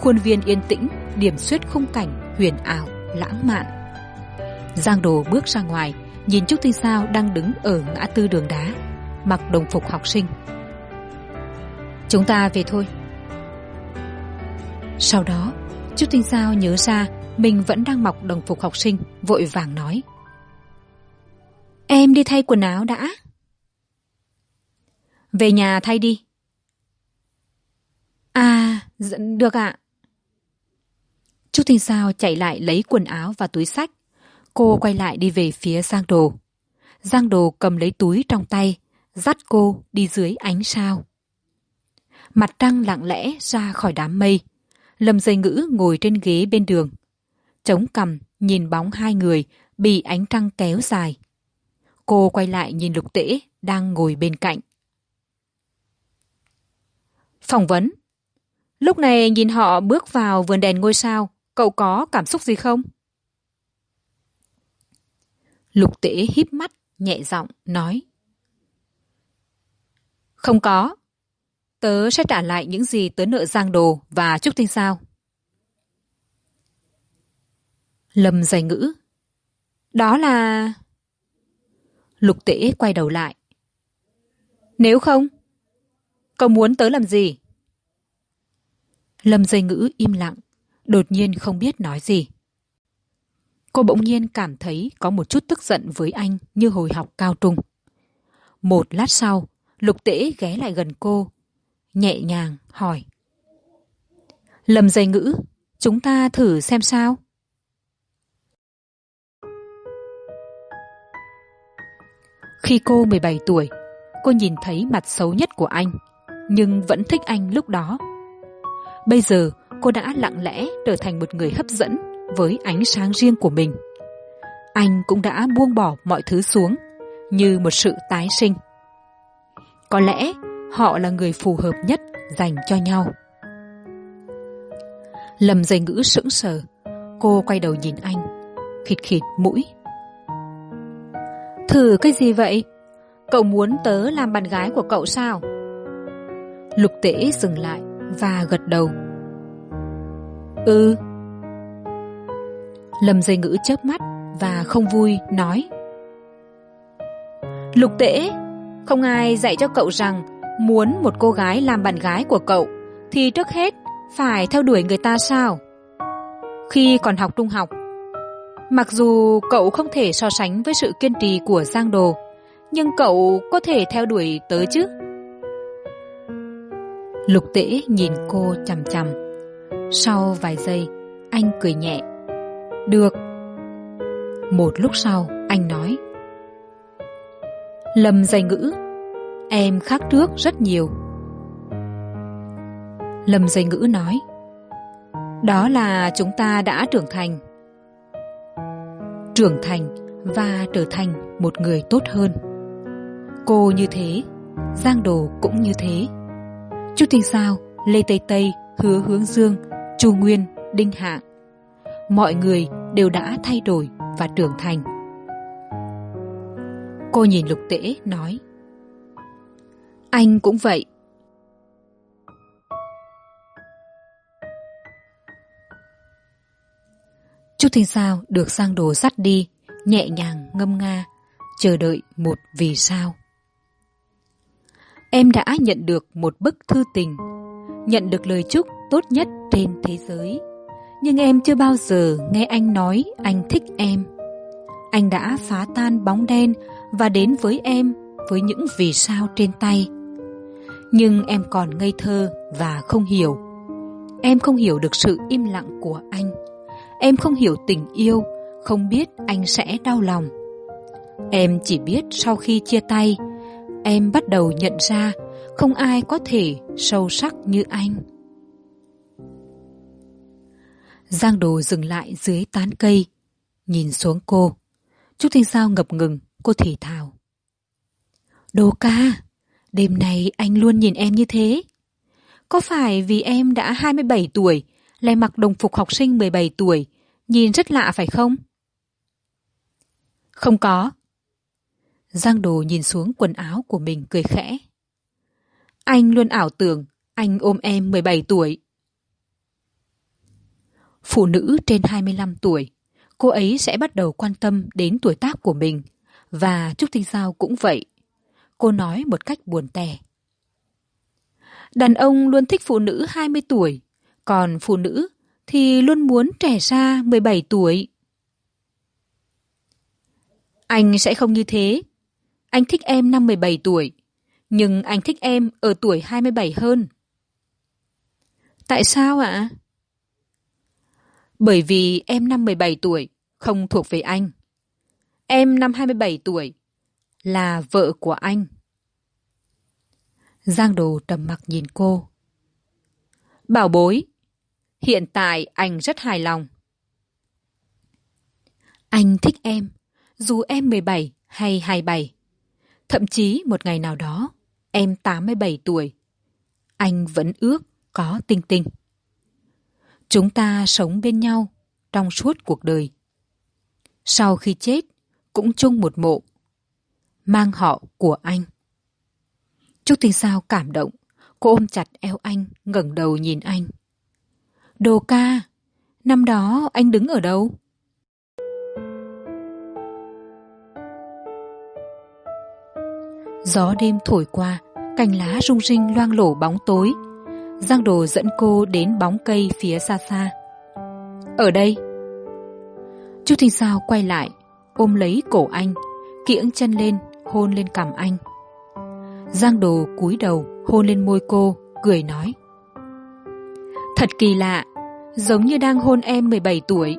Khuôn viên yên tĩnh, điểm xuyết khung cảnh huyền ảo, lãng mạn giang đồ bước ra ngoài nhìn trúc tinh sao đang đứng ở ngã tư đường đá mặc đồng phục học sinh chúng ta về thôi sau đó trúc tinh sao nhớ ra mình vẫn đang mặc đồng phục học sinh, vội vàng nói. Em đi thay quần áo đã. Về nhà thay đi. À dạ, được ạ. Trúc tinh sao chạy lại lấy quần áo và túi sách. Cô quay lại đi về phía giang đồ. Giang đồ cầm lấy túi trong tay, dắt cô đi dưới ánh sao. Mặt trăng lặng lẽ ra khỏi đám mây. Lâm dây ngữ ngồi trên ghế bên đường chống cằm, nhìn bóng hai người, bị ánh trăng kéo dài. Cô quay lại nhìn lục tễ đang ngồi bên cạnh. Phỏng vấn, lúc này nhìn họ bước vào vườn đèn ngôi sao, cậu có cảm xúc gì không? Lục tễ híp mắt, nhẹ giọng nói, không có. Tớ sẽ trả lại những gì tớ nợ giang đồ và trúc tinh sao lâm dày ngữ. Đó là lục tễ quay đầu lại. Nếu không, cậu muốn tớ làm gì? Lâm dây ngữ im lặng, đột nhiên không biết nói gì. Cô bỗng nhiên cảm thấy có một chút tức giận với anh như hồi học cao trung. Một lát sau, lục tễ ghé lại gần cô, nhẹ nhàng hỏi. Lâm dây ngữ, chúng ta thử xem sao? Khi cô mười bảy tuổi, cô nhìn thấy mặt xấu nhất của anh, nhưng vẫn thích anh lúc đó. Bây giờ, cô đã lặng lẽ trở thành một người hấp dẫn với ánh sáng riêng của mình. Anh cũng đã buông bỏ mọi thứ xuống, như một sự tái sinh. Có lẽ họ là người phù hợp nhất dành cho nhau. Lầm dây ngữ sững sờ, cô quay đầu nhìn anh, khịt khịt mũi thử cái gì vậy? Cậu muốn tớ làm bạn gái của cậu sao? Lục tễ dừng lại và gật đầu. Ừ. Lâm dây ngữ chớp mắt và không vui nói. Lục tễ, không ai dạy cho cậu rằng muốn một cô gái làm bạn gái của cậu thì trước hết phải theo đuổi người ta sao? Khi còn học trung học mặc dù cậu không thể so sánh với sự kiên trì của giang đồ, nhưng cậu có thể theo đuổi tớ chứ? Lục tễ nhìn cô chằm chằm. Sau vài giây, anh cười nhẹ. Được. Một lúc sau, anh nói. Lâm dây ngữ. Em khác trước rất nhiều. Lâm dây ngữ nói. Đó là chúng ta đã trưởng thành trưởng thành và trở thành một người tốt hơn. Cô như thế, giang đồ cũng như thế. Chu tinh sao, lê tây tây, hứa hướng dương, chu nguyên, đinh hạng mọi người đều đã thay đổi và trưởng thành. Cô nhìn lục tễ nói, anh cũng vậy Trúc Thanh Sao được Giang Đồ dắt đi, nhẹ nhàng ngâm nga, chờ đợi một vì sao. Em đã nhận được một bức thư tình, nhận được lời chúc tốt nhất trên thế giới. Nhưng em chưa bao giờ nghe anh nói anh thích em. Anh đã phá tan bóng đen và đến với em với những vì sao trên tay. Nhưng em còn ngây thơ và không hiểu. Em không hiểu được sự im lặng của anh. Em không hiểu tình yêu, không biết anh sẽ đau lòng. Em chỉ biết sau khi chia tay, em bắt đầu nhận ra không ai có thể sâu sắc như anh. Giang Đồ dừng lại dưới tán cây, nhìn xuống cô. Trúc Thanh Sao ngập ngừng, cô thì thào. Đồ ca, đêm nay anh luôn nhìn em như thế. Có phải vì em đã hai mươi bảy tuổi, lại mặc đồng phục học sinh mười bảy tuổi, nhìn rất lạ phải không? Không có. Giang Đồ nhìn xuống quần áo của mình cười khẽ. Anh luôn ảo tưởng anh ôm em mười bảy tuổi. Phụ nữ trên hai mươi năm tuổi, cô ấy sẽ bắt đầu quan tâm đến tuổi tác của mình và Trúc Tinh Giao cũng vậy. Cô nói một cách buồn tẻ. Đàn ông luôn thích phụ nữ hai mươi tuổi, còn phụ nữ thì luôn muốn trẻ ra mười bảy tuổi. Anh sẽ không như thế. Anh thích em năm mười bảy tuổi, nhưng anh thích em ở tuổi hai mươi bảy hơn. Tại sao ạ? Bởi vì em năm mười bảy tuổi, không thuộc về anh. Em năm hai mươi bảy tuổi, là vợ của anh. Giang Đồ trầm mặc nhìn cô. Bảo bối, hiện tại anh rất hài lòng. Anh thích em, dù em mười bảy hay hai mươi bảy, Thậm chí một ngày nào đó, em tám mươi bảy tuổi. Anh vẫn ước có tinh tinh. Chúng ta sống bên nhau trong suốt cuộc đời. Sau khi chết, cũng chung một mộ. Mang họ của anh. Trúc Tinh Sao cảm động. Cô ôm chặt eo anh, ngẩng đầu nhìn anh. Đồ ca, năm đó anh đứng ở đâu? Gió đêm thổi qua, cành lá rung rinh loang lổ bóng tối. Giang đồ dẫn cô đến bóng cây phía xa xa. Ở đây. Chu Thinh Sao quay lại, ôm lấy cổ anh, kiễng chân lên, hôn lên cằm anh. Giang đồ cúi đầu, hôn lên môi cô, cười nói. Thật kỳ lạ, giống như đang hôn em mười bảy tuổi.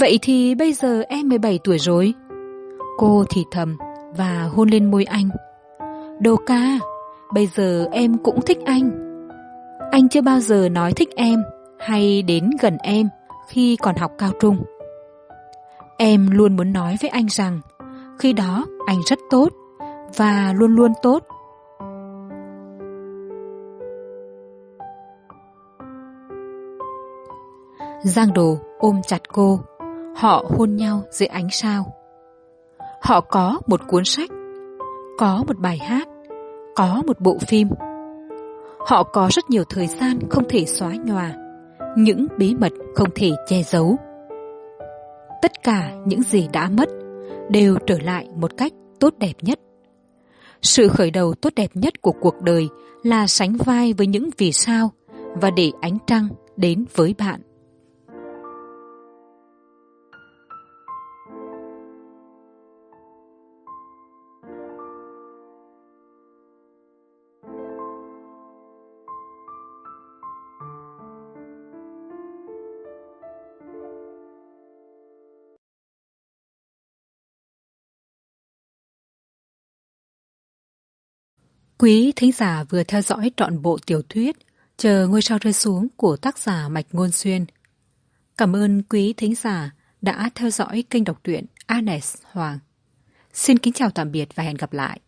Vậy thì bây giờ em mười bảy tuổi rồi. Cô thì thầm và hôn lên môi anh. Đồ ca, bây giờ em cũng thích anh. Anh chưa bao giờ nói thích em hay đến gần em khi còn học cao trung. Em luôn muốn nói với anh rằng khi đó anh rất tốt và luôn luôn tốt giang đồ ôm chặt cô. Họ hôn nhau dưới ánh sao. Họ có một cuốn sách, có một bài hát, có một bộ phim. Họ có rất nhiều thời gian không thể xóa nhòa, những bí mật không thể che giấu. Tất cả những gì đã mất đều trở lại một cách tốt đẹp nhất. Sự khởi đầu tốt đẹp nhất của cuộc đời là sánh vai với những vì sao và để ánh trăng đến với bạn. Quý thính giả vừa theo dõi trọn bộ tiểu thuyết Chờ ngôi sao rơi xuống của tác giả Mạch Ngôn Xuyên. Cảm ơn quý thính giả đã theo dõi kênh đọc truyện Anes Hoàng. Xin kính chào tạm biệt và hẹn gặp lại.